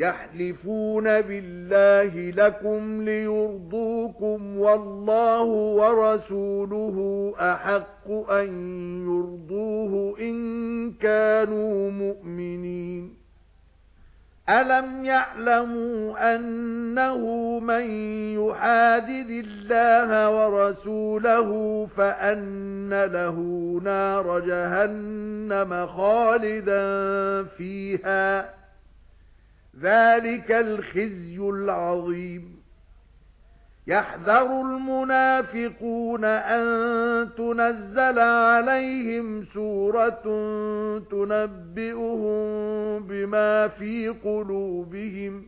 يَحْلِفُونَ بِاللَّهِ لَكُمْ لِيُرْضُوكُمْ وَاللَّهُ وَرَسُولُهُ أَحَقُّ أَن يُرْضُوهُ إِن كَانُوا مُؤْمِنِينَ. أَلَمْ يَعْلَمُوا أَنَّهُ مَن يُحَادِدِ اللَّهَ وَرَسُولَهُ فَأَنَّ لَهُ نَارَ جَهَنَّمَ خَالِدًا فِيهَا ذَلِكَ الْخِزْيُ الْعَظِيمُ. يَحْذَرُ الْمُنَافِقُونَ أَن تُنَزَّلَ عَلَيْهِمْ سُورَةٌ تُنَبِّئُهُم بِمَا فِي قُلُوبِهِمْ.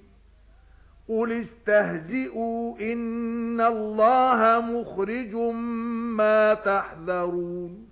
قُلِ اسْتَهْزِئُوا إِنَّ اللَّهَ مُخْرِجٌ مَا تَحْذَرُونَ.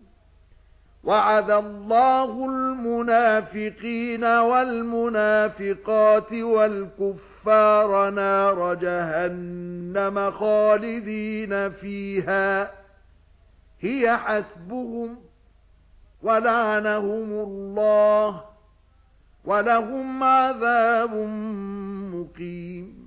وَعَدَ اللَّهُ الْمُنَافِقِينَ وَالْمُنَافِقَاتِ وَالْكُفَّارَ نَارَ جَهَنَّمَ خَالِدِينَ فِيهَا. هِيَ حَسْبُهُمْ وَلَعَنَهُمُ اللَّهُ وَلَهُمْ عَذَابٌ مُقِيمٌ.